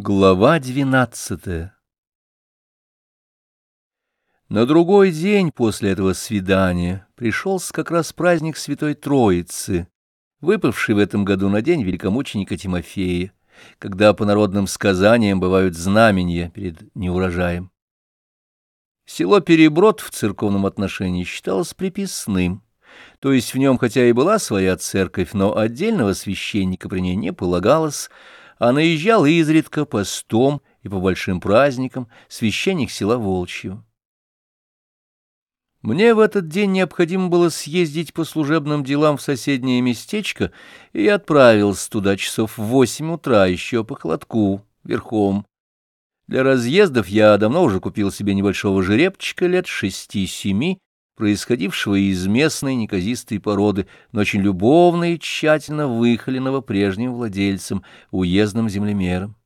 Глава двенадцатая На другой день после этого свидания пришелся как раз праздник Святой Троицы, выпавший в этом году на день великомученика Тимофея, когда по народным сказаниям бывают знамения перед неурожаем. Село Переброд в церковном отношении считалось приписным, то есть в нем хотя и была своя церковь, но отдельного священника при ней не полагалось, а наезжал изредка постом и по большим праздникам священник села Волчьего. Мне в этот день необходимо было съездить по служебным делам в соседнее местечко, и я отправился туда часов в восемь утра, еще по холодку, верхом. Для разъездов я давно уже купил себе небольшого жеребчика лет шести-семи, происходившего из местной неказистой породы, но очень любовно и тщательно выхоленного прежним владельцем, уездным землемером.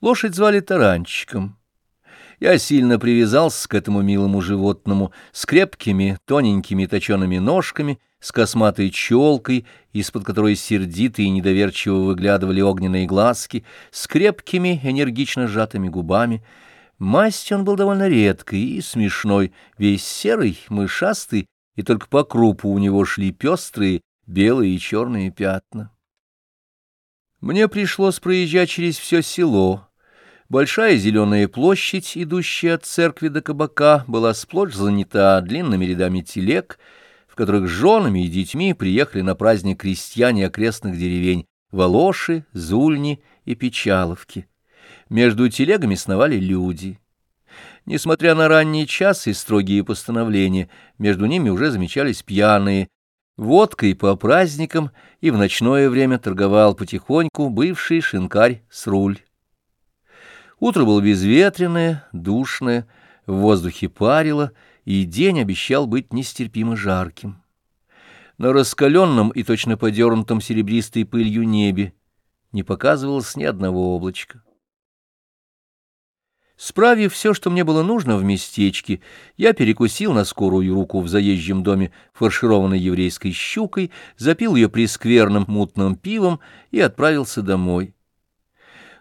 Лошадь звали Таранчиком. Я сильно привязался к этому милому животному, с крепкими, тоненькими точеными ножками, с косматой челкой, из-под которой сердито и недоверчиво выглядывали огненные глазки, с крепкими, энергично сжатыми губами — Масть он был довольно редкой и смешной, весь серый, мышастый, и только по крупу у него шли пестрые белые и черные пятна. Мне пришлось проезжать через все село. Большая зеленая площадь, идущая от церкви до кабака, была сплошь занята длинными рядами телег, в которых с женами и детьми приехали на праздник крестьяне окрестных деревень Волоши, Зульни и Печаловки. Между телегами сновали люди. Несмотря на ранний час и строгие постановления, между ними уже замечались пьяные. Водкой по праздникам и в ночное время торговал потихоньку бывший шинкарь с руль. Утро было безветренное, душное, в воздухе парило, и день обещал быть нестерпимо жарким. На раскаленном и точно подернутом серебристой пылью небе не показывалось ни одного облачка. Справив все, что мне было нужно в местечке, я перекусил на скорую руку в заезжем доме фаршированной еврейской щукой, запил ее прескверным мутным пивом и отправился домой.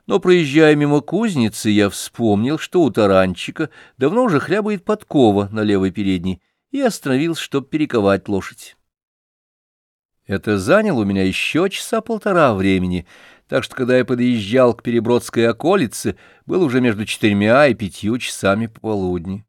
Но, проезжая мимо кузницы, я вспомнил, что у таранчика давно уже хлябает подкова на левой передней, и остановился, чтобы перековать лошадь. Это заняло у меня еще часа полтора времени, так что, когда я подъезжал к Перебродской околице, был уже между четырьмя и пятью часами пополудни.